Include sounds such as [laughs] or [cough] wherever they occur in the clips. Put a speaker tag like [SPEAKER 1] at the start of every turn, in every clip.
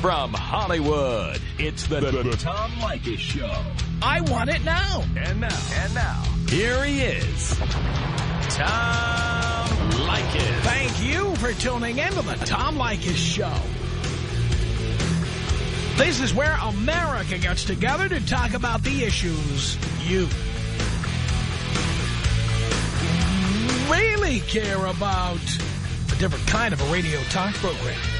[SPEAKER 1] From Hollywood, it's the, the, the Tom Leykis Show.
[SPEAKER 2] I want it now.
[SPEAKER 1] And now. And now. Here he is. Tom Leykis.
[SPEAKER 2] Thank you for tuning in to the Tom Leykis Show. This is where America gets together to talk about the issues you really care about. A different kind of a radio talk program.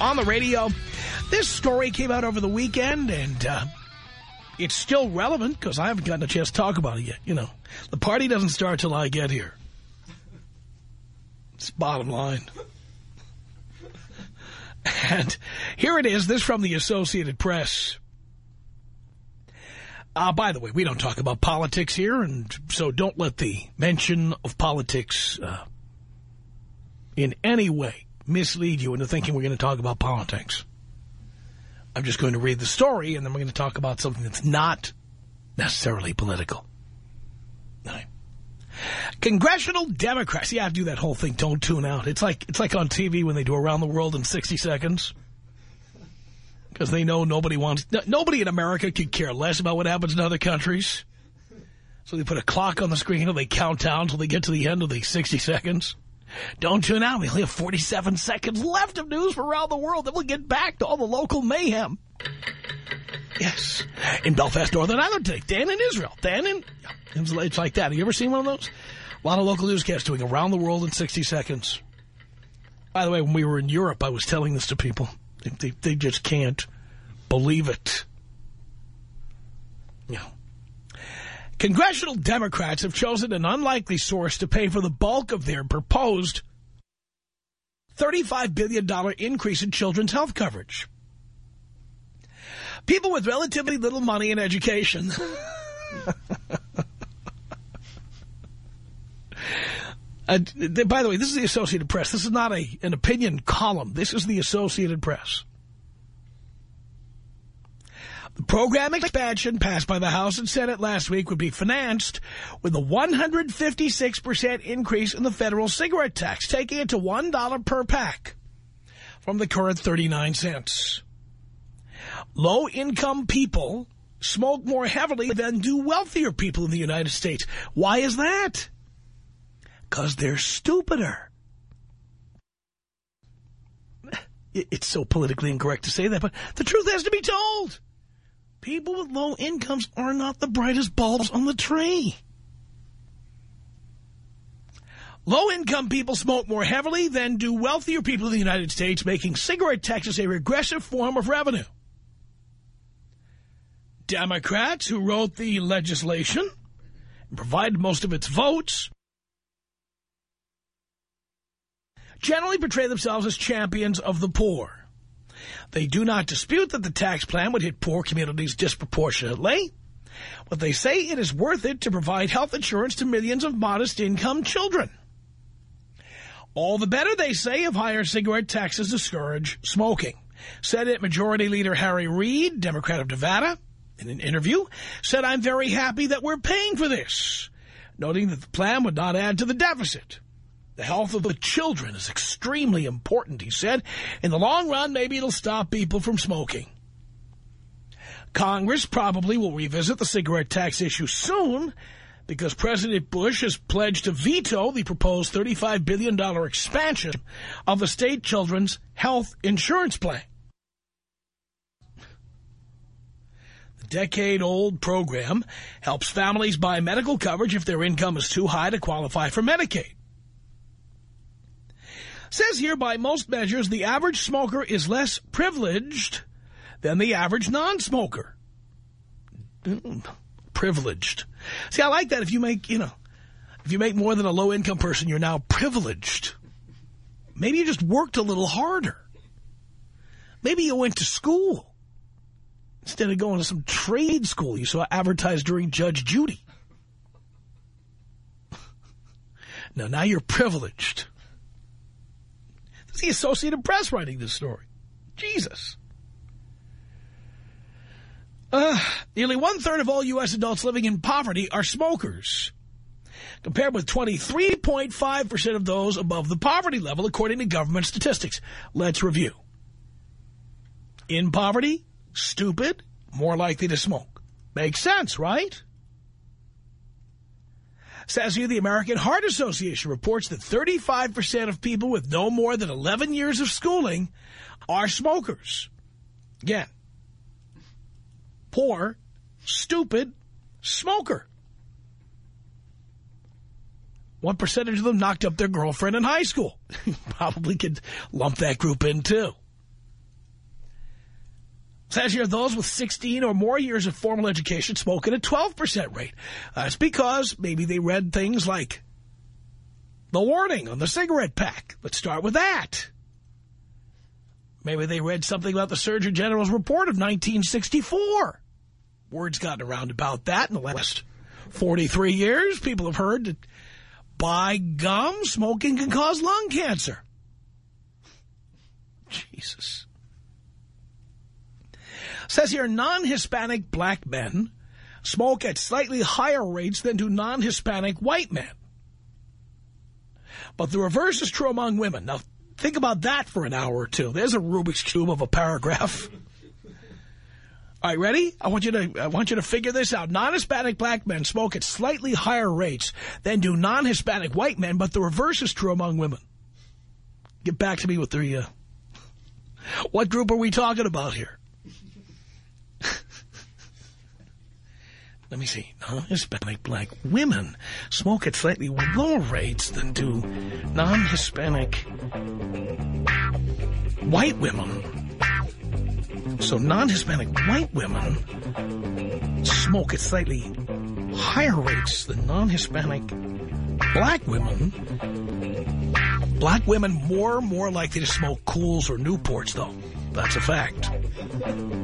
[SPEAKER 2] on the radio. This story came out over the weekend, and uh, it's still relevant because I haven't gotten a chance to talk about it yet. You know, the party doesn't start till I get here. It's bottom line. [laughs] And here it is, this from the Associated Press. Uh, by the way, we don't talk about politics here, and so don't let the mention of politics uh, in any way mislead you into thinking we're going to talk about politics. I'm just going to read the story, and then we're going to talk about something that's not necessarily political. Right. Congressional Democrats. Yeah, I do that whole thing. Don't tune out. It's like it's like on TV when they do Around the World in 60 Seconds. Because they know nobody wants... Nobody in America could care less about what happens in other countries. So they put a clock on the screen and they count down until they get to the end of the 60 seconds. Don't tune out. We only have 47 seconds left of news from around the world. Then we'll get back to all the local mayhem. Yes. In Belfast, Northern Ireland today. Dan in Israel. Dan in... It's like that. Have you ever seen one of those? A lot of local newscasts doing around the world in 60 seconds. By the way, when we were in Europe, I was telling this to people. They, they, they just can't believe it. You know. Congressional Democrats have chosen an unlikely source to pay for the bulk of their proposed $35 billion increase in children's health coverage. People with relatively little money [laughs] and education. uh, by the way, this is the Associated Press. This is not a an opinion column. This is the Associated Press. The program expansion passed by the House and Senate last week would be financed with a 156% increase in the federal cigarette tax, taking it to $1 per pack from the current 39 cents. Low-income people smoke more heavily than do wealthier people in the United States. Why is that? Because they're stupider. [laughs] It's so politically incorrect to say that, but the truth has to be told. People with low incomes are not the brightest bulbs on the tree. Low-income people smoke more heavily than do wealthier people in the United States, making cigarette taxes a regressive form of revenue. Democrats who wrote the legislation and provided most of its votes generally portray themselves as champions of the poor. They do not dispute that the tax plan would hit poor communities disproportionately, but they say it is worth it to provide health insurance to millions of modest-income children. All the better, they say, if higher cigarette taxes discourage smoking. Senate Majority Leader Harry Reid, Democrat of Nevada, in an interview, said, I'm very happy that we're paying for this, noting that the plan would not add to the deficit. The health of the children is extremely important, he said. In the long run, maybe it'll stop people from smoking. Congress probably will revisit the cigarette tax issue soon because President Bush has pledged to veto the proposed $35 billion expansion of the state children's health insurance plan. The decade-old program helps families buy medical coverage if their income is too high to qualify for Medicaid. Says here, by most measures, the average smoker is less privileged than the average non-smoker. Mm, privileged. See, I like that. If you make, you know, if you make more than a low-income person, you're now privileged. Maybe you just worked a little harder. Maybe you went to school. Instead of going to some trade school you saw advertised during Judge Judy. [laughs] now, now you're privileged. The Associated Press writing this story. Jesus. Uh, nearly one-third of all U.S. adults living in poverty are smokers, compared with 23.5% of those above the poverty level, according to government statistics. Let's review. In poverty, stupid, more likely to smoke. Makes sense, right? Says here the American Heart Association reports that 35% of people with no more than 11 years of schooling are smokers. Again, poor, stupid smoker. What percentage of them knocked up their girlfriend in high school? [laughs] Probably could lump that group in, too. Says here those with 16 or more years of formal education smoke at a 12% rate. Uh, That's because maybe they read things like the warning on the cigarette pack. Let's start with that. Maybe they read something about the Surgeon General's report of 1964. Word's gotten around about that in the last 43 years. People have heard that, by gum, smoking can cause lung cancer. Jesus. Says here, non-Hispanic black men smoke at slightly higher rates than do non-Hispanic white men. But the reverse is true among women. Now, think about that for an hour or two. There's a Rubik's Cube of a paragraph. [laughs] All right, ready? I want you to I want you to figure this out. Non-Hispanic black men smoke at slightly higher rates than do non-Hispanic white men, but the reverse is true among women. Get back to me with the... Uh, [laughs] what group are we talking about here? Let me see. Non-Hispanic black women smoke at slightly lower rates than do non-Hispanic white women. So non-Hispanic white women smoke at slightly higher rates than non-Hispanic black women. Black women more more likely to smoke Kools or Newports, though. That's a fact.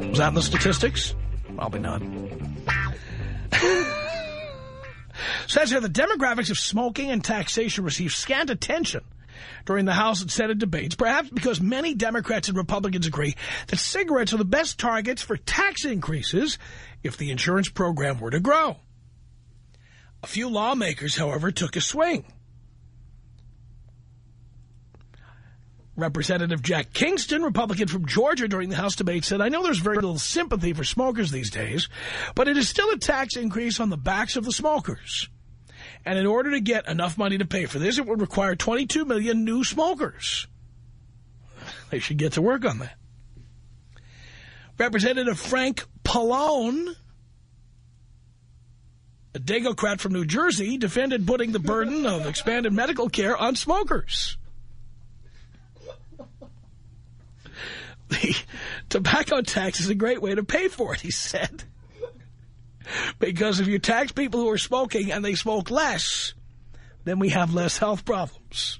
[SPEAKER 2] Was that in the statistics? Probably not. [laughs] Says here the demographics of smoking and taxation receive scant attention during the House and Senate debates, perhaps because many Democrats and Republicans agree that cigarettes are the best targets for tax increases if the insurance program were to grow. A few lawmakers, however, took a swing. Representative Jack Kingston, Republican from Georgia, during the House debate said, I know there's very little sympathy for smokers these days, but it is still a tax increase on the backs of the smokers. And in order to get enough money to pay for this, it would require 22 million new smokers. [laughs] They should get to work on that. Representative Frank Pallone, a Democrat from New Jersey, defended putting the burden of expanded medical care on smokers. The [laughs] tobacco tax is a great way to pay for it, he said. Because if you tax people who are smoking and they smoke less, then we have less health problems.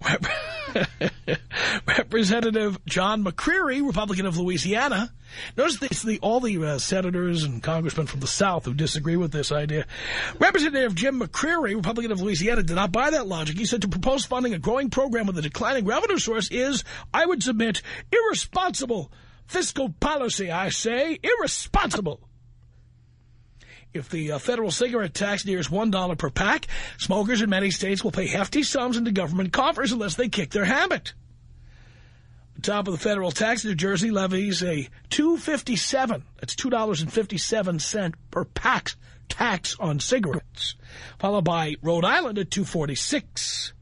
[SPEAKER 2] [laughs] [laughs] Representative John McCrery, Republican of Louisiana. Notice this, the, all the uh, senators and congressmen from the South who disagree with this idea. Representative Jim McCrery, Republican of Louisiana, did not buy that logic. He said to propose funding a growing program with a declining revenue source is, I would submit, irresponsible fiscal policy, I say, irresponsible. If the uh, federal cigarette tax nears $1 per pack, smokers in many states will pay hefty sums into government coffers unless they kick their habit. The top of the federal tax, New Jersey levies a $2.57, that's $2.57 per pack tax on cigarettes, followed by Rhode Island at $2.46.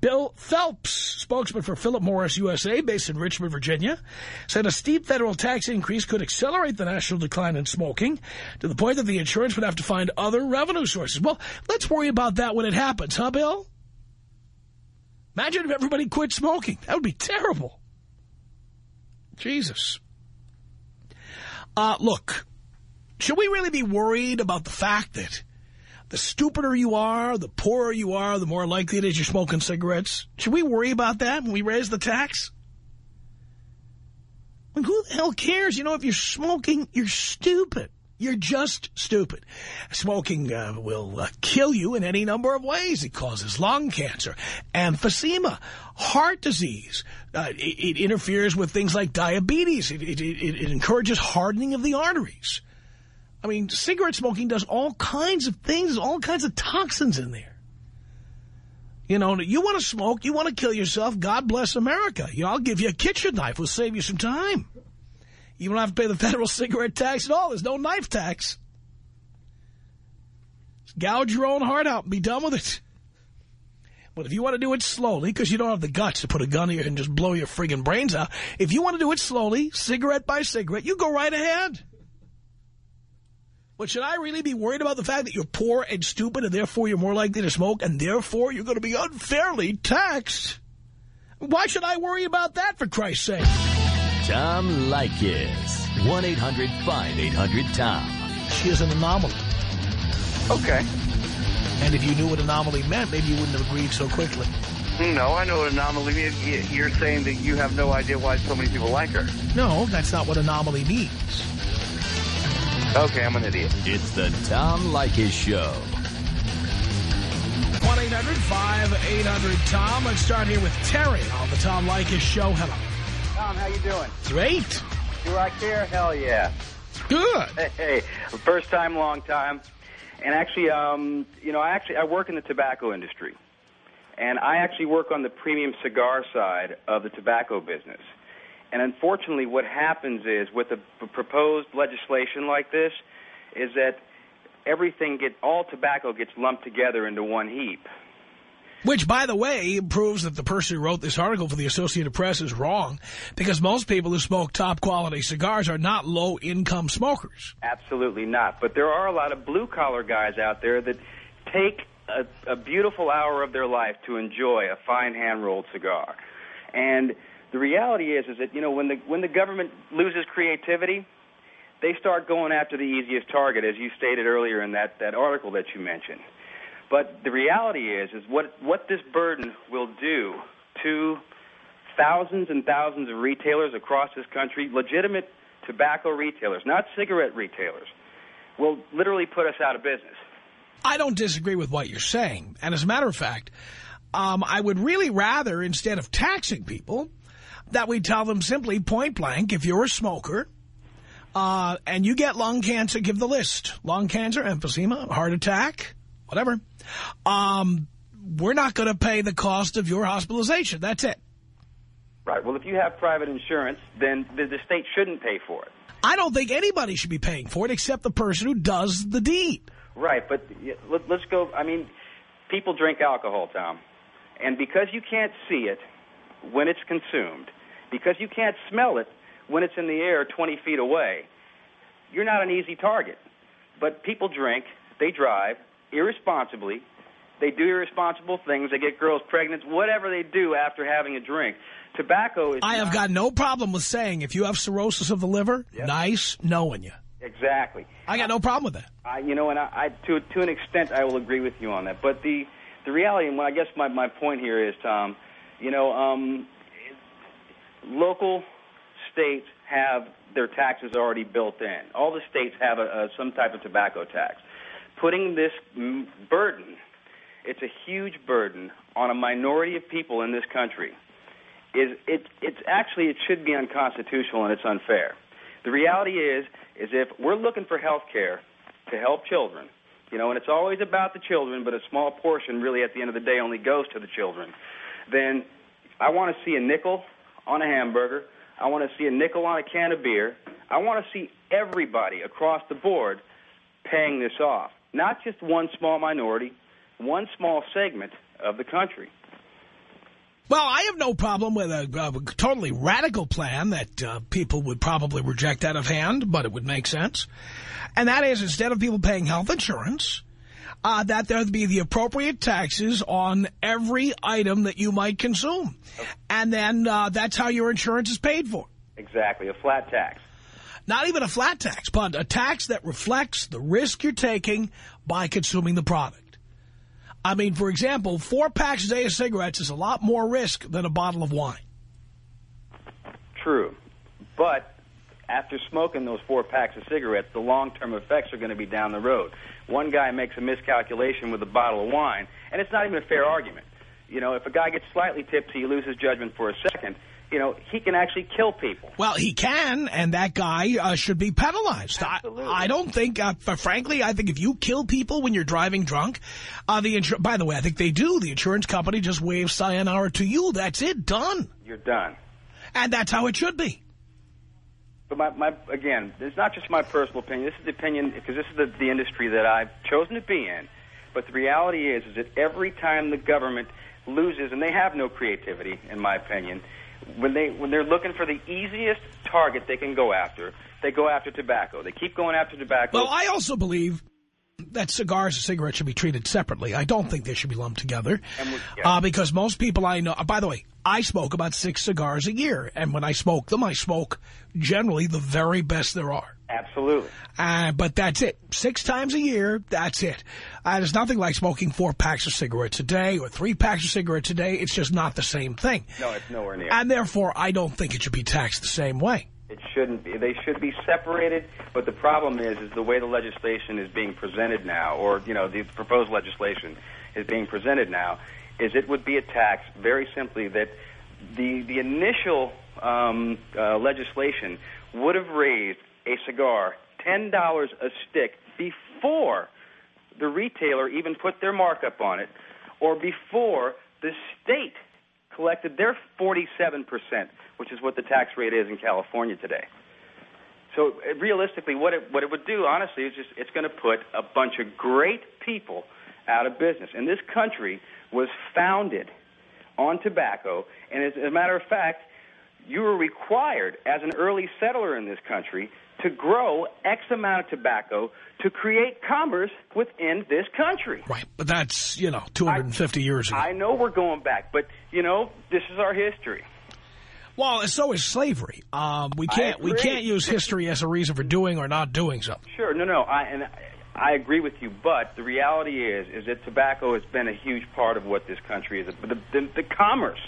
[SPEAKER 2] Bill Phelps, spokesman for Philip Morris USA, based in Richmond, Virginia, said a steep federal tax increase could accelerate the national decline in smoking to the point that the insurance would have to find other revenue sources. Well, let's worry about that when it happens, huh, Bill? Imagine if everybody quit smoking. That would be terrible. Jesus. Uh, look, should we really be worried about the fact that the stupider you are, the poorer you are, the more likely it is you're smoking cigarettes. Should we worry about that when we raise the tax? Who the hell cares? You know, if you're smoking, you're stupid. You're just stupid. Smoking uh, will uh, kill you in any number of ways. It causes lung cancer, emphysema, heart disease. Uh, it, it, interferes with things like diabetes. It, it, it encourages hardening of the arteries. I mean, cigarette smoking does all kinds of things, all kinds of toxins in there. You know, you want to smoke, you want to kill yourself, God bless America. You know, I'll give you a kitchen knife. We'll save you some time. You don't have to pay the [laughs] federal cigarette tax at all. There's no knife tax. Just gouge your own heart out and be done with it. But if you want to do it slowly, because you don't have the guts to put a gun here and just blow your friggin' brains out, if you want to do it slowly, cigarette by cigarette, you go right ahead. But should I really be worried about the fact that you're poor and stupid and therefore you're more likely to smoke and therefore you're going to be unfairly taxed? Why should I worry about that, for Christ's sake?
[SPEAKER 1] Tom Leykis. 1-800-5800-TOM.
[SPEAKER 2] She is an anomaly.
[SPEAKER 3] Okay.
[SPEAKER 2] And if you knew what anomaly meant, maybe you wouldn't have agreed so quickly.
[SPEAKER 3] No, I know what anomaly means. You're saying that you have no idea why so many people like her.
[SPEAKER 2] No, that's not what anomaly means.
[SPEAKER 3] Okay, I'm an idiot.
[SPEAKER 1] It's the Tom Leykis Show.
[SPEAKER 2] 1-800-5800-TOM. Let's start here with Terry on the Tom Leykis Show. Hello.
[SPEAKER 3] Tom, how you doing?
[SPEAKER 2] Great.
[SPEAKER 3] Do I care? Hell yeah.
[SPEAKER 2] Good.
[SPEAKER 3] Hey, hey, first time, long time. And actually, um, you know, I actually I work in the tobacco industry, and I actually work on the premium cigar side of the tobacco business. And unfortunately, what happens is with a proposed legislation like this, is that everything get all tobacco gets lumped together into one heap.
[SPEAKER 2] Which, by the way, proves that the person who wrote this article for the Associated Press is wrong, because most people who smoke top-quality cigars are not low-income smokers.
[SPEAKER 3] Absolutely not. But there are a lot of blue-collar guys out there that take a, a beautiful hour of their life to enjoy a fine hand-rolled cigar. And the reality is, is that, you know, when the, when the government loses creativity, they start going after the easiest target, as you stated earlier in that, that article that you mentioned. But the reality is, is what, what this burden will do to thousands and thousands of retailers across this country, legitimate tobacco retailers, not cigarette retailers, will literally put us out of business.
[SPEAKER 2] I don't disagree with what you're saying. And as a matter of fact, um, I would really rather, instead of taxing people, that we tell them simply point blank, if you're a smoker uh, and you get lung cancer, give the list. Lung cancer, emphysema, heart attack, whatever. Um, we're not going to pay the cost of your hospitalization. That's it.
[SPEAKER 3] Right. Well, if you have private insurance, then the, the state shouldn't pay for it.
[SPEAKER 2] I don't think anybody should be paying for it except the person who does the deed.
[SPEAKER 3] Right. But let, let's go. I mean, people drink alcohol, Tom. And because you can't see it when it's consumed, because you can't smell it when it's in the air 20 feet away, you're not an easy target. But people drink, they drive, irresponsibly. They do irresponsible things. They get girls pregnant, whatever they do after having a drink. Tobacco is
[SPEAKER 2] I have got no problem with saying if you have cirrhosis of the liver,
[SPEAKER 3] Yep.
[SPEAKER 2] nice knowing you.
[SPEAKER 3] Exactly.
[SPEAKER 2] I got no problem with that.
[SPEAKER 3] I, you know, and I, I to to an extent, I will agree with you on that. But the the reality, and what I guess my my point here is, Tom, you know, um, local states have their taxes already built in. All the states have a, a some type of tobacco tax. Putting this burden, it's a huge burden on a minority of people in this country. Is it? It's actually it should be unconstitutional and it's unfair. The reality is, is if we're looking for health care to help children, you know, and it's always about the children, but a small portion really at the end of the day only goes to the children, then I want to see a nickel on a hamburger. I want to see a nickel on a can of beer. I want to see everybody across the board paying this off, not just one small minority, one small segment of the country.
[SPEAKER 2] Well, I have no problem with a, a totally radical plan that uh, people would probably reject out of hand, but it would make sense. And that is, instead of people paying health insurance, uh, that there be the appropriate taxes on every item that you might consume. And then uh, that's how your insurance is paid for.
[SPEAKER 3] Exactly, a flat tax.
[SPEAKER 2] Not even a flat tax, but a tax that reflects the risk you're taking by consuming the product. I mean, for example, four packs a day of cigarettes is a lot more risk than a bottle of wine.
[SPEAKER 3] True. But after smoking those four packs of cigarettes, the long-term effects are going to be down the road. One guy makes a miscalculation with a bottle of wine, and it's not even a fair argument. You know, if a guy gets slightly tipsy, he loses judgment for a second. You know, he can actually kill people.
[SPEAKER 2] Well, he can, and that guy uh, should be penalized.
[SPEAKER 3] Absolutely.
[SPEAKER 2] I, I don't think, uh, frankly, I think if you kill people when you're driving drunk, uh, the insur by the way, I think they do. The insurance company just waves sayonara to you. That's it. Done.
[SPEAKER 3] You're done.
[SPEAKER 2] And that's how it should be.
[SPEAKER 3] But my, my again, it's not just my personal opinion. This is the opinion because this is the, the industry that I've chosen to be in. But the reality is, is that every time the government loses, and they have no creativity, in my opinion, when they when they're looking for the easiest target they can go after, they go after tobacco. They keep going after tobacco.
[SPEAKER 2] Well, I also believe that cigars and cigarettes should be treated separately. I don't think they should be lumped together.
[SPEAKER 3] We- yeah.
[SPEAKER 2] uh, because most people I know, uh, by the way, I smoke about six cigars a year. And when I smoke them, I smoke generally the very best there are.
[SPEAKER 3] Absolutely.
[SPEAKER 2] Uh, but that's it. Six times a year, that's it. Uh, there's nothing like smoking four packs of cigarettes a day or three packs of cigarettes a day. It's just not the same thing.
[SPEAKER 3] No, it's nowhere near.
[SPEAKER 2] And therefore, I don't think it should be taxed the same way.
[SPEAKER 3] It shouldn't be. They should be separated. But the problem is, is the way the legislation is being presented now, or you know, the proposed legislation is being presented now, is it would be a tax very simply that the the initial um, uh, legislation would have raised a cigar ten dollars a stick before the retailer even put their markup on it, or before the state collected their 47%, which is what the tax rate is in California today. So uh, realistically, what it what it would do, honestly, is just it's going to put a bunch of great people out of business. And this country was founded on tobacco, and as a matter of fact, you were required as an early settler in this country to grow X amount of tobacco to create commerce within this country.
[SPEAKER 2] Right. But that's, you know, 250 years ago.
[SPEAKER 3] I know we're going back, but you know this is our history.
[SPEAKER 2] Well, so is slavery. Um, we can't we can't use history as a reason for doing or not doing something.
[SPEAKER 3] Sure, no, no, I and I agree with you, but the reality is is that tobacco has been a huge part of what this country is. The, the, the commerce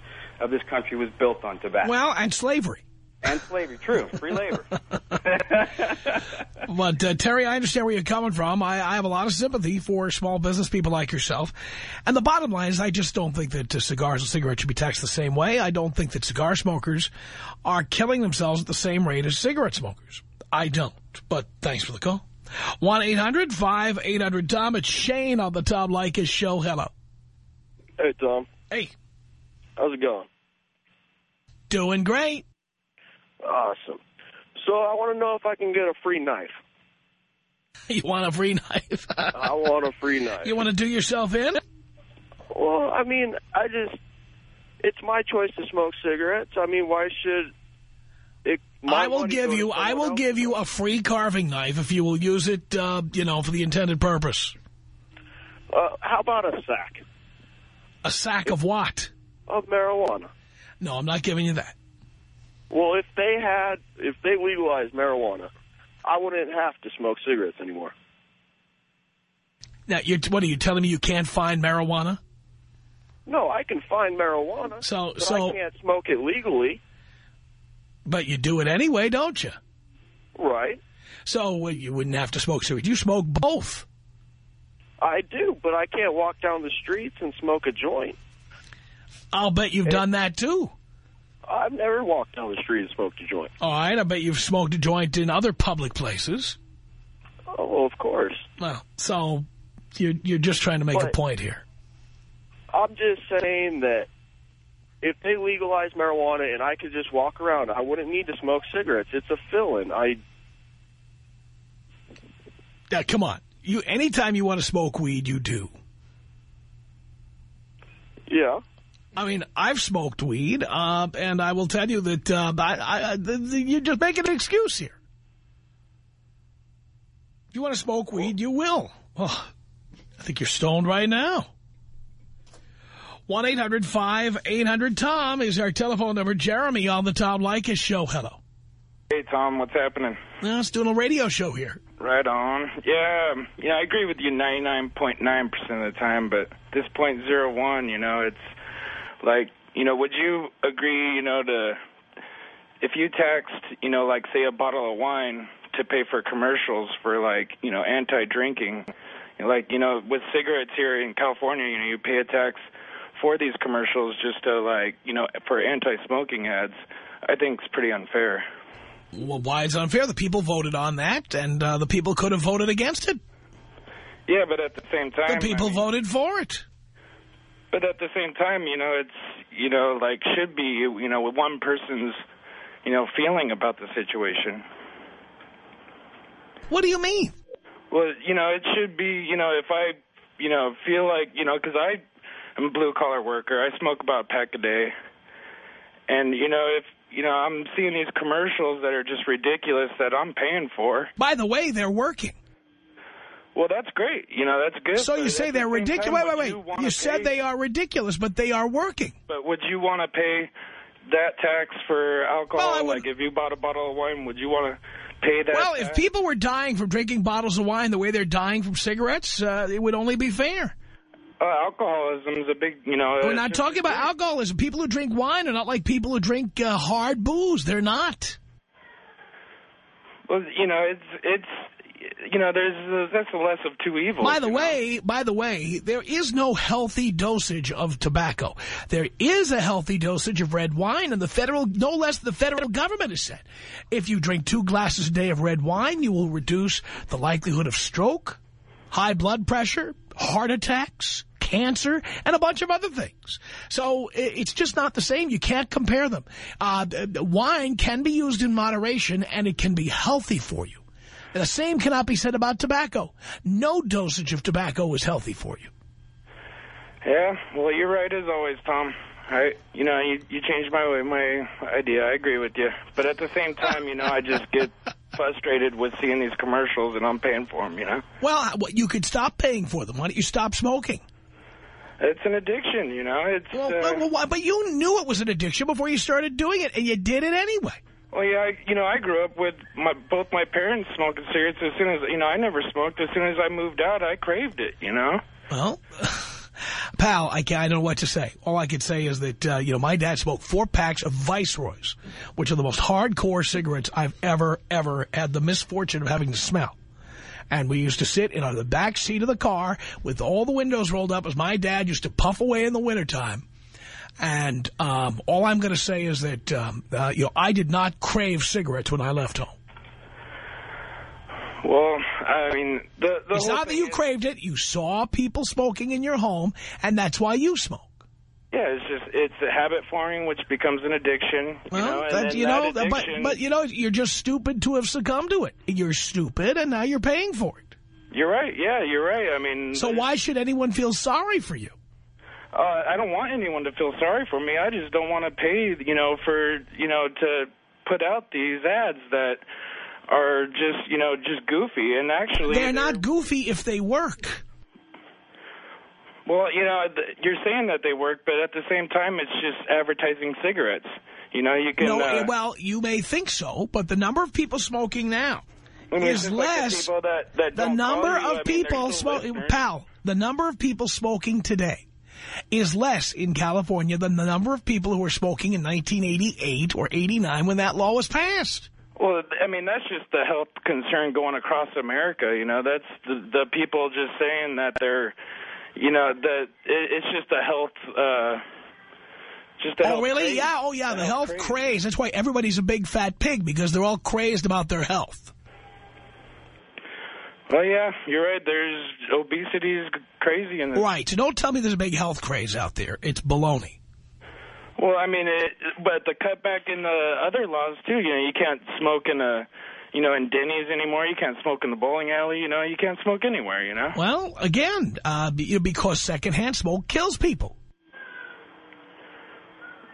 [SPEAKER 3] of this country was built on tobacco
[SPEAKER 2] Well, and slavery.
[SPEAKER 3] And slavery. True, free labor. [laughs]
[SPEAKER 2] But, uh, Terry, I understand where you're coming from. I, I have a lot of sympathy for small business people like yourself. And the bottom line is I just don't think that uh, cigars and cigarettes should be taxed the same way. I don't think that cigar smokers are killing themselves at the same rate as cigarette smokers. I don't. But thanks for the call. 1-800-5800-TOM. It's Shane on the Tom Leykis show. Hello.
[SPEAKER 4] Hey, Tom.
[SPEAKER 2] Hey,
[SPEAKER 4] How's it going?
[SPEAKER 2] doing great.
[SPEAKER 4] Awesome. So I want to know if I can get a free knife. [laughs]
[SPEAKER 2] You want a free knife? [laughs]
[SPEAKER 4] I want a free knife.
[SPEAKER 2] you want to do yourself in?
[SPEAKER 4] Well, I mean, I just, it's my choice to smoke cigarettes. I mean, why should it,
[SPEAKER 2] I will give you. I will
[SPEAKER 4] else?
[SPEAKER 2] give you a free carving knife if you will use it. Uh, you know, for the intended purpose.
[SPEAKER 4] Uh, how about a sack
[SPEAKER 2] A sack of what?
[SPEAKER 4] of marijuana?
[SPEAKER 2] No, I'm not giving you that.
[SPEAKER 4] Well, if they had, if they legalized marijuana, I wouldn't have to smoke cigarettes anymore.
[SPEAKER 2] Now, you're, what are you telling me? You can't find marijuana?
[SPEAKER 4] No, I can find marijuana,
[SPEAKER 2] So,
[SPEAKER 4] but
[SPEAKER 2] so,
[SPEAKER 4] I can't smoke it legally,
[SPEAKER 2] but you do it anyway, don't you?
[SPEAKER 4] right?
[SPEAKER 2] So you wouldn't have to smoke cigarettes. You smoke both.
[SPEAKER 4] I do, but I can't walk down the streets and smoke a joint.
[SPEAKER 2] I'll bet you've done that too.
[SPEAKER 4] I've never walked down the street and smoked a joint.
[SPEAKER 2] All right, I bet you've smoked a joint in other public places.
[SPEAKER 4] Oh, well, of course.
[SPEAKER 2] Well, so you're you're just trying to make a point here.
[SPEAKER 4] I'm just saying that if they legalize marijuana and I could just walk around, I wouldn't need to smoke cigarettes. It's a fill-in. I
[SPEAKER 2] Now, come on. You anytime you want to smoke weed, you do.
[SPEAKER 4] yeah.
[SPEAKER 2] I mean, I've smoked weed, uh, and I will tell you that uh, I, I, I, the, the, you're just making an excuse here. If you want to smoke weed, you will. Oh, I think you're stoned right now. 1-800-5800-TOM is our telephone number. Jeremy on the Tom Leykis show. Hello.
[SPEAKER 5] Hey, Tom, what's happening?
[SPEAKER 2] Uh, let's do a radio show here.
[SPEAKER 5] Right on. Yeah, um, yeah, I agree with you 99.9% of the time, but this point zero one, you know, it's like, you know, would you agree, you know, to if you taxed, you know, like say a bottle of wine to pay for commercials for like, you know, anti-drinking, like, you know, with cigarettes here in California, you know, you pay a tax for these commercials just to like, you know, for anti-smoking ads. I think it's pretty unfair.
[SPEAKER 2] Well, why is it unfair? The people voted on that, and uh, the people could have voted against it.
[SPEAKER 5] Yeah, but at the same time...
[SPEAKER 2] The people
[SPEAKER 5] I mean,
[SPEAKER 2] voted for it.
[SPEAKER 5] But at the same time, you know, it's, you know, like should be, you know, with one person's, you know, feeling about the situation.
[SPEAKER 2] What do you mean?
[SPEAKER 5] Well, you know, it should be, you know, if I, you know, feel like, you know, because I am a blue-collar worker. I smoke about a pack a day. And, you know, if, you know, I'm seeing these commercials that are just ridiculous that I'm paying for.
[SPEAKER 2] By the way, they're working.
[SPEAKER 5] Well, that's great. You know, that's good.
[SPEAKER 2] So you
[SPEAKER 5] But
[SPEAKER 2] say they're
[SPEAKER 5] the
[SPEAKER 2] ridiculous.
[SPEAKER 5] time,
[SPEAKER 2] Wait, wait, wait.
[SPEAKER 5] You,
[SPEAKER 2] You, said they are ridiculous, but they are working.
[SPEAKER 5] But would you want to pay that tax for alcohol?
[SPEAKER 2] Well,
[SPEAKER 5] like, if you bought a bottle of wine, would you want to pay that
[SPEAKER 2] Well, if people were dying from drinking bottles of wine the way they're dying from cigarettes, uh, it would only be fair.
[SPEAKER 5] Uh, alcoholism is a big, you know...
[SPEAKER 2] We're not talking about alcoholism. People who drink wine are not like people who drink uh, hard booze. They're not.
[SPEAKER 5] Well, you know, it's it's you know, there's that's the less of two evils.
[SPEAKER 2] By the
[SPEAKER 5] you know?
[SPEAKER 2] way, by the way, there is no healthy dosage of tobacco. There is a healthy dosage of red wine, and the federal, no less the federal government has said, if you drink two glasses a day of red wine, you will reduce the likelihood of stroke, high blood pressure, heart attacks, cancer, and a bunch of other things. So it's just not the same. You can't compare them. Uh, wine can be used in moderation, and it can be healthy for you. The same cannot be said about tobacco. No dosage of tobacco is healthy for you.
[SPEAKER 5] Yeah, well, you're right as always, Tom. I, you know, you you changed my way, my idea. I agree with you, but at the same time, you know, I just get [laughs] frustrated with seeing these commercials, and I'm paying for them. You know,
[SPEAKER 2] Well, you could stop paying for them. Why don't you stop smoking?
[SPEAKER 5] it's an addiction. You know, it's
[SPEAKER 2] Well,
[SPEAKER 5] uh,
[SPEAKER 2] well, well, but you knew it was an addiction before you started doing it, and you did it anyway.
[SPEAKER 5] Well, yeah, I, you know, I grew up with my both my parents smoking cigarettes. As soon as you know, I never smoked. As soon as I moved out, I craved it. You know.
[SPEAKER 2] Well, [laughs] pal, I, can't, I don't know what to say. All I can say is that, uh, you know, my dad smoked four packs of Viceroys, which are the most hardcore cigarettes I've ever, ever had the misfortune of having to smell. And we used to sit in the back seat of the car with all the windows rolled up as my dad used to puff away in the wintertime. And um, all I'm going to say is that, um, uh, you know, I did not crave cigarettes when I left home.
[SPEAKER 5] Well, I mean, the the
[SPEAKER 2] It's not that you
[SPEAKER 5] is-
[SPEAKER 2] craved it. You saw people smoking in your home, and that's why you smoke.
[SPEAKER 5] Yeah, it's just it's a habit forming, which becomes an addiction. You
[SPEAKER 2] Well,
[SPEAKER 5] know, and
[SPEAKER 2] that, you
[SPEAKER 5] that
[SPEAKER 2] know, but but you know, you're just stupid to have succumbed to it. You're stupid, and now you're paying for it.
[SPEAKER 5] You're right. Yeah, you're right. I mean,
[SPEAKER 2] So why should anyone feel sorry for you?
[SPEAKER 5] Uh, I don't want anyone to feel sorry for me. I just don't want to pay, you know, for you know to put out these ads that are just you know just goofy and actually
[SPEAKER 2] They're not goofy if they work.
[SPEAKER 5] Well, you know, you're saying that they work, but at the same time, it's just advertising cigarettes. You know, you can.
[SPEAKER 2] no,
[SPEAKER 5] uh,
[SPEAKER 2] well, you may think so, but the number of people smoking now
[SPEAKER 5] I mean,
[SPEAKER 2] is
[SPEAKER 5] just like the
[SPEAKER 2] less.
[SPEAKER 5] people that, that
[SPEAKER 2] the
[SPEAKER 5] don't
[SPEAKER 2] number
[SPEAKER 5] call you.
[SPEAKER 2] of
[SPEAKER 5] I mean,
[SPEAKER 2] people smoking, pal, the number of people smoking today is less in California than the number of people who were smoking in 1988 or 89 when that law was passed.
[SPEAKER 5] Well, I mean, that's just the health concern going across America. You know, that's the, the people just saying that they're, you know, that it, it's just a health. Uh, just a
[SPEAKER 2] Oh,
[SPEAKER 5] health
[SPEAKER 2] really?
[SPEAKER 5] craze.
[SPEAKER 2] Yeah, oh, yeah, the health
[SPEAKER 5] craze.
[SPEAKER 2] craze. That's why everybody's a big fat pig, because they're all crazed about their health.
[SPEAKER 5] Well, yeah, you're right. There's obesity is crazy in this.
[SPEAKER 2] Right, so don't tell me there's a big health craze out there. It's baloney.
[SPEAKER 5] Well, I mean, it, but the cutback in the other laws too. You know, you can't smoke in a, you know, in Denny's anymore. You can't smoke in the bowling alley. You know, you can't smoke anywhere. You know.
[SPEAKER 2] Well, again, uh, be- because secondhand smoke kills people.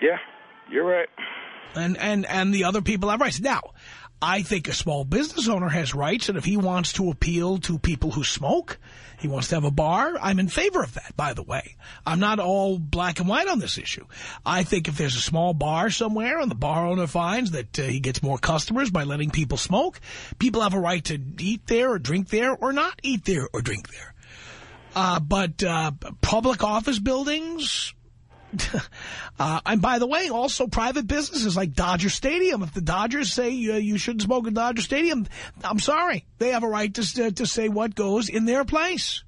[SPEAKER 5] Yeah, you're right.
[SPEAKER 2] And, and, and the other people have rights. Now, I think a small business owner has rights, and if he wants to appeal to people who smoke, he wants to have a bar, I'm in favor of that, by the way. I'm not all black and white on this issue. I think if there's a small bar somewhere and the bar owner finds that uh, he gets more customers by letting people smoke, people have a right to eat there or drink there or not eat there or drink there. Uh, but uh, public office buildings, [laughs] uh, and by the way, also private businesses like Dodger Stadium. If the Dodgers say uh, you shouldn't smoke at Dodger Stadium, I'm sorry. They have a right to, to say what goes in their place.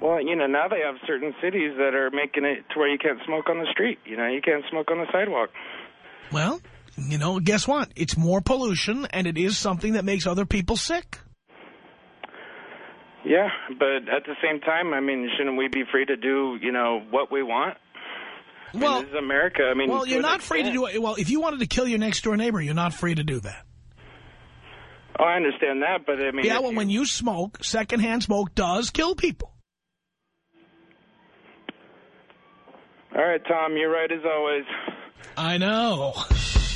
[SPEAKER 5] Well, you know, now they have certain cities that are making it to where you can't smoke on the street. You know, you can't smoke on the sidewalk.
[SPEAKER 2] Well, you know, guess what? It's more pollution, and it is something that makes other people sick.
[SPEAKER 5] Yeah, but at the same time, I mean, shouldn't we be free to do, you know, what we want? I
[SPEAKER 2] well,
[SPEAKER 5] mean, this is America. I mean,
[SPEAKER 2] well, you're not free to do it. Well, if you wanted to kill your next door neighbor, you're not free to do that.
[SPEAKER 5] Oh, I understand that, but I mean,
[SPEAKER 2] yeah. Well, you... when you smoke, secondhand smoke does kill people.
[SPEAKER 5] All right, Tom, you're right as always.
[SPEAKER 2] I know.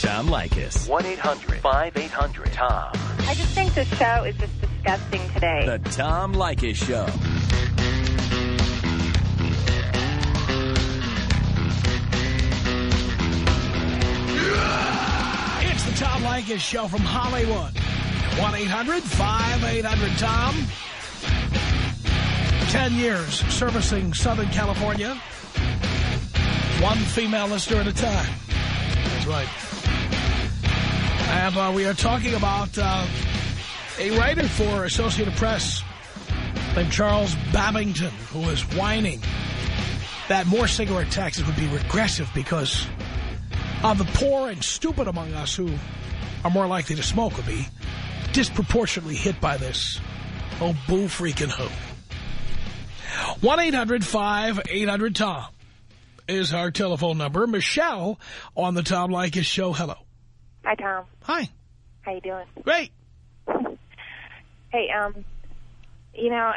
[SPEAKER 1] Tom Leykis.
[SPEAKER 6] 1-800-5800-TOM. I just think the show is just disgusting today.
[SPEAKER 1] The Tom Leykis Show.
[SPEAKER 2] Tom Leykis Show from Hollywood. 1-800-5800-TOM. Ten years servicing Southern California. One female listener at a time. That's right. And uh, we are talking about uh, a writer for Associated Press named Charles Babington, who is whining that more cigarette taxes would be regressive because of the poor and stupid among us who are more likely to smoke would be disproportionately hit by this. Oh, boo freaking who. 1-800-5800-TOM is our telephone number. Michelle on the Tom Leykis show. Hello.
[SPEAKER 6] Hi, Tom.
[SPEAKER 2] Hi.
[SPEAKER 6] How you doing?
[SPEAKER 2] Great. [laughs]
[SPEAKER 6] Hey, um, you know,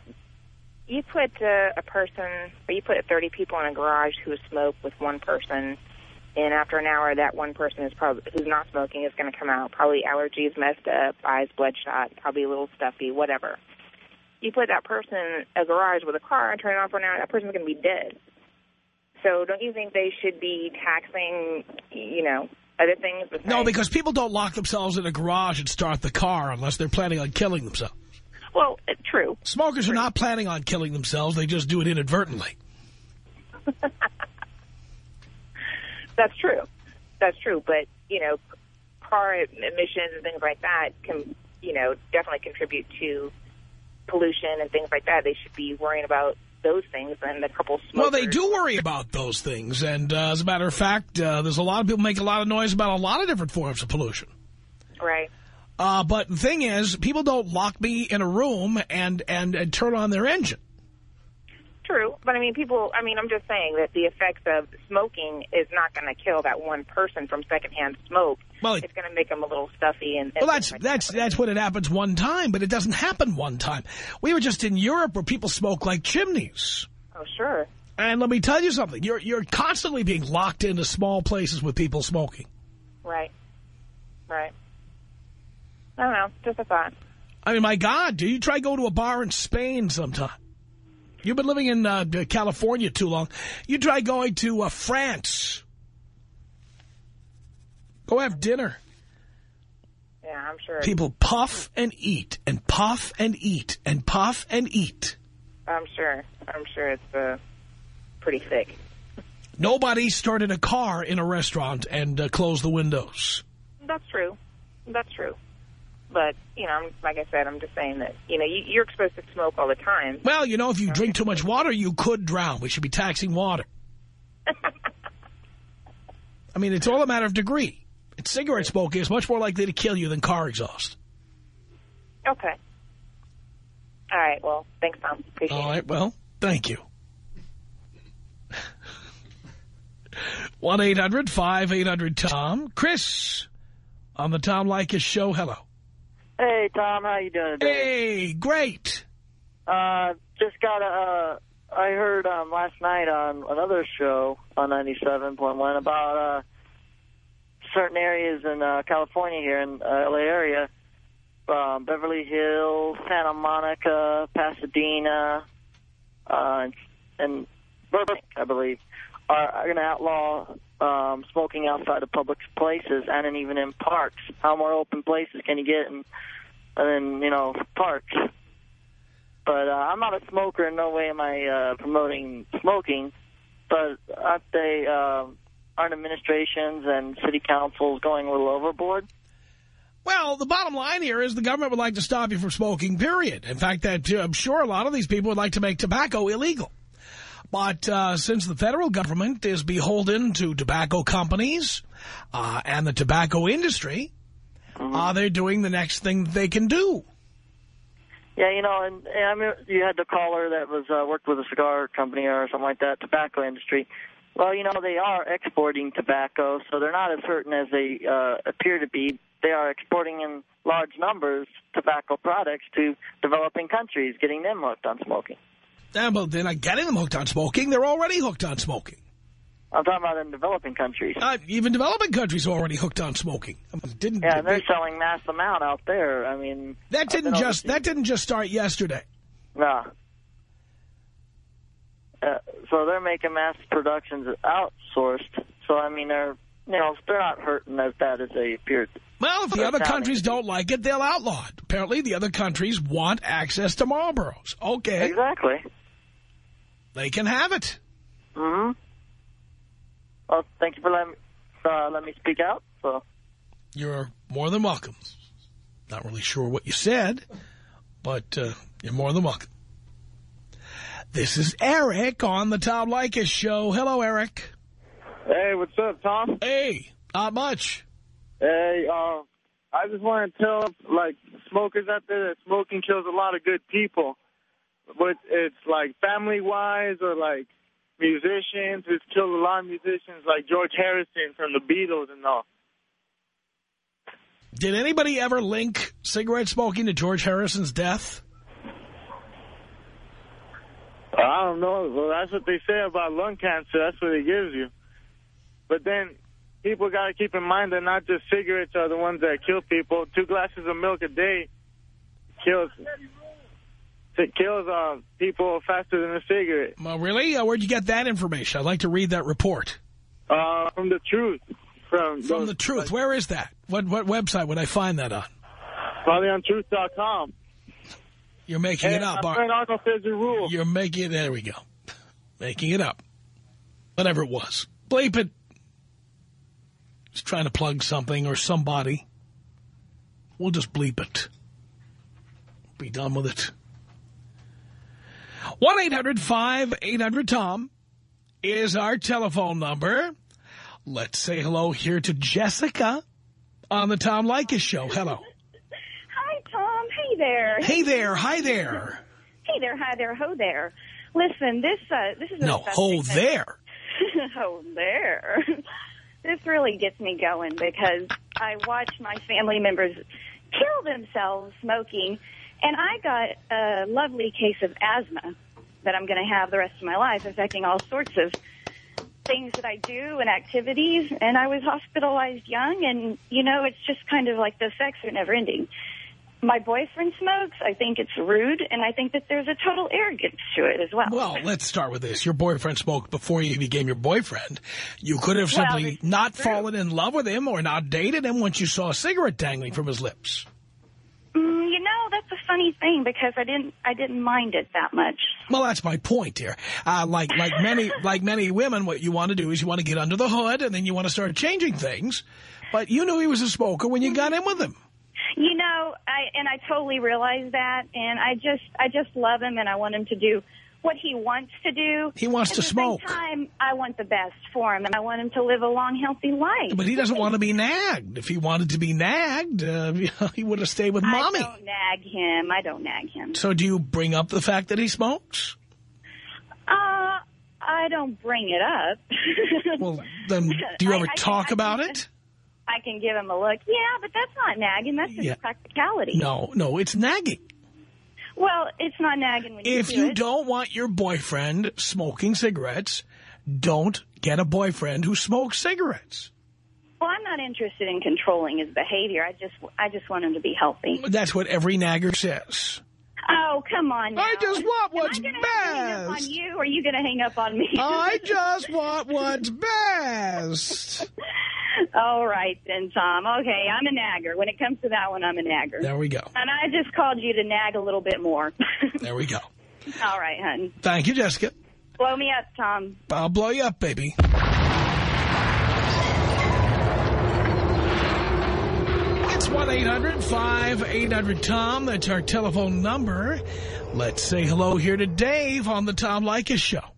[SPEAKER 6] you put uh, a person, or you put 30 people in a garage who smoke with one person, and after an hour, that one person is probably who's not smoking is going to come out. Probably allergies messed up, eyes bloodshot, probably a little stuffy, whatever. You put that person in a garage with a car and turn it on for an hour, that person's going to be dead. So don't you think they should be taxing, you know, other things? Besides?
[SPEAKER 2] No, because people don't lock themselves in a garage and start the car unless they're planning on killing themselves.
[SPEAKER 6] Well, uh, true.
[SPEAKER 2] Smokers
[SPEAKER 6] true.
[SPEAKER 2] are not planning on killing themselves. They just do it inadvertently. [laughs]
[SPEAKER 6] That's true. That's true. But, you know, car emissions and things like that can, you know, definitely contribute to pollution and things like that. They should be worrying about those things and a couple smokers.
[SPEAKER 2] Well, they do worry about those things. And uh, as a matter of fact, uh, there's a lot of people make a lot of noise about a lot of different forms of pollution.
[SPEAKER 6] Right.
[SPEAKER 2] Uh, but the thing is, people don't lock me in a room and, and, and turn on their engine.
[SPEAKER 6] True. But, I mean, people, I mean, I'm just saying that the effects of smoking is not going to kill that one person from secondhand smoke.
[SPEAKER 2] Well,
[SPEAKER 6] it's going to make them a little stuffy. and, and
[SPEAKER 2] Well, that's, like that's, that. that's when it happens one time, but it doesn't happen one time. We were just in Europe where people smoke like chimneys.
[SPEAKER 6] Oh, sure.
[SPEAKER 2] And let me tell you something. You're, you're constantly being locked into small places with people smoking.
[SPEAKER 6] Right. Right. I don't know. Just a thought.
[SPEAKER 2] I mean, my God, do you try go to a bar in Spain sometime? You've been living in uh, California too long. You try going to uh, France. Go have dinner.
[SPEAKER 6] Yeah, I'm sure.
[SPEAKER 2] People puff and eat and puff and eat and puff and eat.
[SPEAKER 6] I'm sure. I'm sure it's uh, pretty thick.
[SPEAKER 2] Nobody started a car in a restaurant and uh, closed the windows.
[SPEAKER 6] That's true. That's true. But, you know, like I said, I'm just saying that, you know, you, you're exposed to smoke all the time.
[SPEAKER 2] Well, you know, if you drink too much water, you could drown. We should be taxing water. [laughs] I mean, it's all a matter of degree. It's cigarette smoking is much more likely to kill you than car exhaust.
[SPEAKER 6] Okay. All right. Well, thanks, Tom. Appreciate
[SPEAKER 2] all right. Well, thank you. 1-800-5800-TOM. Chris on the Tom Leykis show. Hello.
[SPEAKER 7] Hey, Tom. How you doing today?
[SPEAKER 2] Hey, great.
[SPEAKER 7] Uh, just got a, uh, I heard um, last night on another show on 97.1 about uh, certain areas in uh, California here in uh, L.A. area um, Beverly Hills, Santa Monica, Pasadena, uh, and Burbank, I believe, are, going to outlaw um, smoking outside of public places and in, even in parks. How more open places can you get in, in you know, parks? But uh, I'm not a smoker. In no way am I uh, promoting smoking. But aren't they, uh, aren't administrations and city councils going a little overboard?
[SPEAKER 2] Well, the bottom line here is the government would like to stop you from smoking, period. In fact, that I'm sure a lot of these people would like to make tobacco illegal. But uh, since the federal government is beholden to tobacco companies uh, and the tobacco industry, uh, they're doing the next thing they can do.
[SPEAKER 7] Yeah, you know, and, and I mean, you had the caller that was uh, worked with a cigar company or something like that, tobacco industry. Well, you know, they are exporting tobacco, so they're not as certain as they uh, appear to be. They are exporting in large numbers tobacco products to developing countries, getting them hooked on smoking.
[SPEAKER 2] Yeah, but they're not getting them hooked on smoking. They're already hooked on smoking.
[SPEAKER 7] I'm talking about in developing countries.
[SPEAKER 2] Uh, even developing countries are already hooked on smoking. Didn't
[SPEAKER 7] Yeah, and they're selling mass amount out there. I mean,
[SPEAKER 2] that didn't just that didn't just start yesterday.
[SPEAKER 7] No. Uh, so they're making mass productions outsourced. So I mean, they're you know they're not hurting as bad as they appear.
[SPEAKER 2] Well, if the other countries don't like it, they'll outlaw it. Apparently, the other countries want access to Marlboros. Okay,
[SPEAKER 7] Exactly.
[SPEAKER 2] They can have it.
[SPEAKER 7] Mm-hmm. Well, thank you for letting uh, let me speak out. So
[SPEAKER 2] You're more than welcome. Not really sure what you said, but uh, you're more than welcome. This is Eric on the Tom Leykis Show. Hello, Eric.
[SPEAKER 8] Hey, what's up, Tom?
[SPEAKER 2] Hey, not much.
[SPEAKER 8] Hey, uh, I just want to tell, like, smokers out there that smoking kills a lot of good people. But it's, like, family-wise or, like, musicians. It's killed a lot of musicians, like George Harrison from the Beatles and all.
[SPEAKER 2] Did anybody ever link cigarette smoking to George Harrison's death?
[SPEAKER 8] I don't know. Well, that's what they say about lung cancer. That's what it gives you. But then people got to keep in mind that not just cigarettes are the ones that kill people. Two glasses of milk a day kills it kills uh, people faster than a cigarette.
[SPEAKER 2] Well, really? Uh, where'd you get that information? I'd like to read that report.
[SPEAKER 8] Uh, from the truth. From,
[SPEAKER 2] From the truth. Where is that? What what website would I find that on?
[SPEAKER 8] Probably on truth.com.
[SPEAKER 2] You're making
[SPEAKER 8] Hey,
[SPEAKER 2] it up.
[SPEAKER 8] my friend Arnold says the rule.
[SPEAKER 2] You're making it. There we go. Making it up. Whatever it was. Bleep it. Just trying to plug something or somebody. We'll just bleep it. Be done with it. 1-800-5800-TOM is our telephone number. Let's say hello here to Jessica on the Tom Leykis Show. Hello.
[SPEAKER 9] Hi, Tom. Hey there.
[SPEAKER 2] Hey there. Hi there.
[SPEAKER 9] Hey there. Hi there. Ho there. Listen, this uh, this is
[SPEAKER 2] No, ho there. [laughs]
[SPEAKER 9] ho there. this really gets me going because I watch my family members kill themselves smoking, and I got a lovely case of asthma that I'm going to have the rest of my life, affecting all sorts of things that I do and activities. And I was hospitalized young, and you know, it's just kind of like the effects are never ending. My boyfriend smokes. I think it's rude, and I think that there's a total arrogance to it as well.
[SPEAKER 2] Well, let's start with this. Your boyfriend smoked before you became your boyfriend. You could have simply
[SPEAKER 9] is
[SPEAKER 2] not
[SPEAKER 9] true.
[SPEAKER 2] fallen in love with him or not dated him once you saw a cigarette dangling from his lips.
[SPEAKER 9] Mm, you know, that's a funny thing because I didn't I didn't mind it that much.
[SPEAKER 2] Well, that's my point here. Uh, like like many [laughs] like many women, what you want to do is you want to get under the hood and then you want to start changing things. But you knew he was a smoker when you got in with him.
[SPEAKER 9] You know, I and I totally realize that, and I just I just love him, and I want him to do what he wants to do.
[SPEAKER 2] He wants
[SPEAKER 9] At
[SPEAKER 2] to
[SPEAKER 9] the
[SPEAKER 2] smoke.
[SPEAKER 9] Same time, I want the best for him, and I want him to live a long, healthy life.
[SPEAKER 2] But he doesn't want to be nagged. If he wanted to be nagged, uh, [laughs] he would have stayed with mommy.
[SPEAKER 9] I don't nag him. I don't nag him.
[SPEAKER 2] So do you bring up the fact that he smokes?
[SPEAKER 9] Uh, I don't bring it up. [laughs]
[SPEAKER 2] Well, then do you ever
[SPEAKER 9] I-
[SPEAKER 2] talk
[SPEAKER 9] I-
[SPEAKER 2] about it?
[SPEAKER 9] I can give him a look. Yeah, but that's not nagging. That's just
[SPEAKER 2] Yeah.
[SPEAKER 9] practicality.
[SPEAKER 2] No, no, it's nagging.
[SPEAKER 9] Well, it's not nagging when you
[SPEAKER 2] If
[SPEAKER 9] do
[SPEAKER 2] you
[SPEAKER 9] it.
[SPEAKER 2] don't want your boyfriend smoking cigarettes, don't get a boyfriend who smokes cigarettes.
[SPEAKER 9] Well, I'm not interested in controlling his behavior. I just, I just want him to be healthy.
[SPEAKER 2] That's what every nagger says.
[SPEAKER 9] Oh, come on now.
[SPEAKER 2] I just want what's
[SPEAKER 9] Am I gonna hang up on you, or are you going to hang up on me?
[SPEAKER 2] I [laughs] just want what's best. [laughs]
[SPEAKER 9] All right, then, Tom. Okay, I'm a nagger. When it comes to that one, I'm a nagger.
[SPEAKER 2] There we go.
[SPEAKER 9] And I just called you to nag a little bit more. [laughs]
[SPEAKER 2] There we go.
[SPEAKER 9] All right, hun.
[SPEAKER 2] Thank you, Jessica.
[SPEAKER 9] Blow me up, Tom.
[SPEAKER 2] I'll blow you up, baby. It's 1-800-5800-TOM. That's our telephone number. Let's say hello here to Dave on the Tom Leykis Show.
[SPEAKER 10] Tom,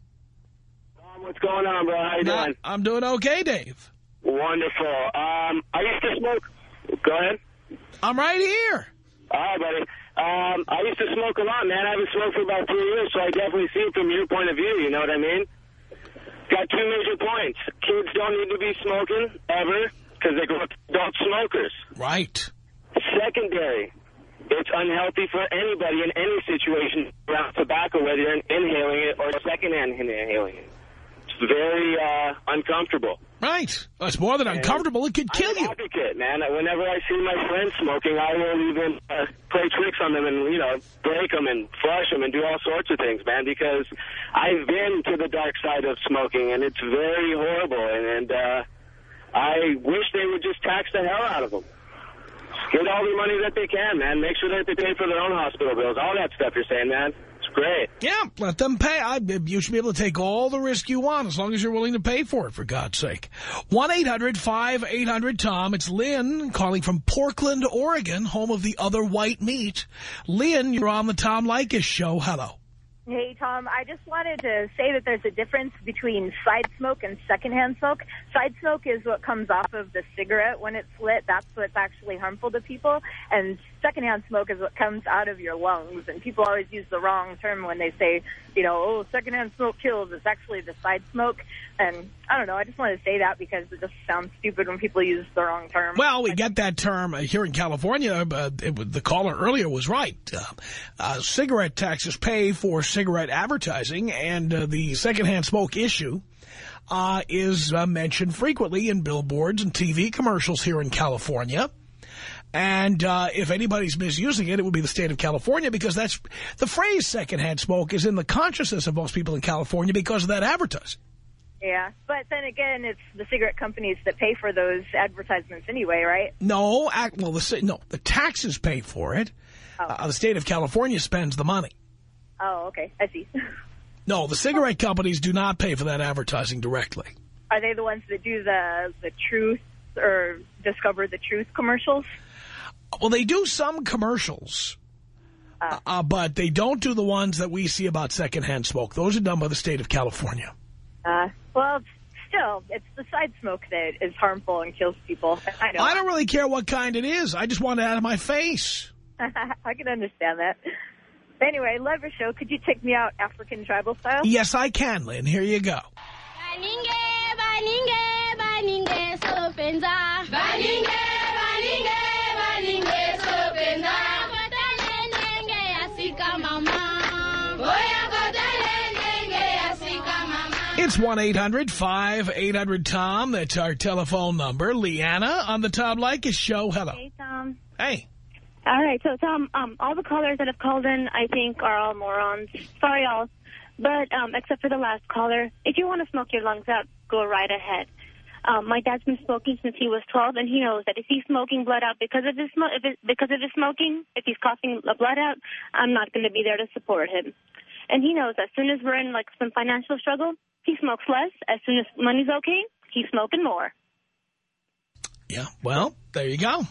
[SPEAKER 10] what's going on, bro? How you
[SPEAKER 2] Now,
[SPEAKER 10] doing?
[SPEAKER 2] I'm doing okay, Dave.
[SPEAKER 10] Wonderful. Um, I used to smoke. Go ahead.
[SPEAKER 2] I'm right here.
[SPEAKER 10] All right, buddy. Um, I used to smoke a lot, man. I haven't smoked for about three years, so I definitely see it from your point of view. You know what I mean? Got two major points. Kids don't need to be smoking ever because they grow up adult smokers.
[SPEAKER 2] Right.
[SPEAKER 10] Secondary, it's unhealthy for anybody in any situation around tobacco, whether you're inhaling it or secondhand inhaling it. It's very uh, uncomfortable.
[SPEAKER 2] Right. It's more than uncomfortable. It could kill
[SPEAKER 10] I'm an
[SPEAKER 2] you.
[SPEAKER 10] advocate, man. Whenever I see my friends smoking, I will even uh, play tricks on them and, you know, break them and flush them and do all sorts of things, man, because I've been to the dark side of smoking, and it's very horrible, and, and uh, I wish they would just tax the hell out of them. Get all the money that they can, man. Make sure that they pay for their own hospital bills. All that stuff you're saying, man. It's great.
[SPEAKER 2] Yeah, let them pay. I, you should be able to take all the risk you want as long as you're willing to pay for it, for God's sake. 1-800-5800-TOM. It's Lynn calling from Portland, Oregon, home of the other white meat. Lynn, you're on the Tom Leykis show. Hello.
[SPEAKER 11] Hey, Tom, I just wanted to say that there's a difference between side smoke and secondhand smoke. Side smoke is what comes off of the cigarette when it's lit. That's what's actually harmful to people. And secondhand smoke is what comes out of your lungs. And people always use the wrong term when they say, you know, oh, secondhand smoke kills. It's actually the side smoke. And I don't know. I just wanted to say that because it just sounds stupid when people use the wrong term.
[SPEAKER 2] Well, we get that term uh, here in California. Uh, it, the caller earlier was right. Uh, uh, cigarette taxes pay for cigarette advertising, and uh, the secondhand smoke issue is mentioned frequently in billboards and TV commercials here in California. And uh, if anybody's misusing it, it would be the state of California because that's the phrase secondhand smoke is in the consciousness of most people in California because of that advertising.
[SPEAKER 11] Yeah. But then again, it's the cigarette companies that pay for those advertisements anyway, right?
[SPEAKER 2] No, well, the no, the taxes pay for it. Uh, the state of California spends the money.
[SPEAKER 11] Oh, okay. I see. [laughs]
[SPEAKER 2] No, the cigarette companies do not pay for that advertising directly.
[SPEAKER 11] Are they the ones that do the the truth or discover the truth commercials?
[SPEAKER 2] Well, they do some commercials, uh, but they don't do the ones that we see about secondhand smoke. Those are done by the state of California.
[SPEAKER 11] Uh, well, still, it's the side smoke that is harmful and kills people. I know.
[SPEAKER 2] I don't really care what kind it is. I just want it out of my face. [laughs]
[SPEAKER 11] I can understand that. Anyway, love your show. Could you take me out African tribal style?
[SPEAKER 2] Yes, I can, Lynn. Here you go.
[SPEAKER 12] Baninge, baninge, baninge, sopenza. Baninge, baninge, baninge, sopenza. Kotele nenge asika mama. Oya kotele nenge asika mama.
[SPEAKER 2] It's 1-800-5800-TOM. That's our telephone number. Leanna on the Tom Leykis show. Hello.
[SPEAKER 13] Hey, Tom.
[SPEAKER 2] Hey.
[SPEAKER 13] All right, so Tom, um, all the callers that have called in, I think, are all morons. Sorry, all. But um, except for the last caller, if you want to smoke your lungs out, go right ahead. Um, my dad's been smoking since he was 12, and he knows that if he's smoking blood out because of his if it, because of his smoking, if he's coughing the blood out, I'm not going to be there to support him. And he knows as soon as we're in like some financial struggle, he smokes less. As soon as money's okay, he's smoking more.
[SPEAKER 2] Yeah, well, there you go.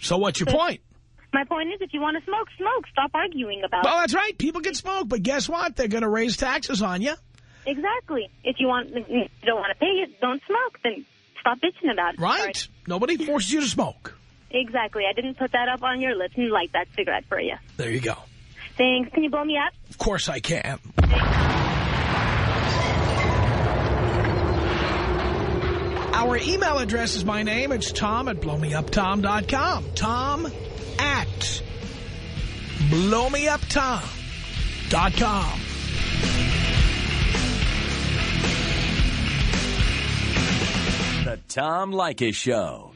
[SPEAKER 2] So what's your point?
[SPEAKER 13] My point is, if you want to smoke, smoke. Stop arguing about
[SPEAKER 2] Well,
[SPEAKER 13] it.
[SPEAKER 2] that's right. People can smoke, but guess what? They're going to raise taxes on you.
[SPEAKER 13] Exactly. If you want, you don't want to pay it, don't smoke. Then stop bitching about it.
[SPEAKER 2] Right.
[SPEAKER 13] Sorry.
[SPEAKER 2] Nobody forces you to smoke.
[SPEAKER 13] Exactly. I didn't put that up on your lips and light that cigarette for you.
[SPEAKER 2] There you go.
[SPEAKER 13] Thanks. Can you blow me up?
[SPEAKER 2] Of course I can. Our email address is my name. It's Tom at blowmeuptom.com. Tom at blowmeuptom.com.
[SPEAKER 1] The Tom Leykis Show.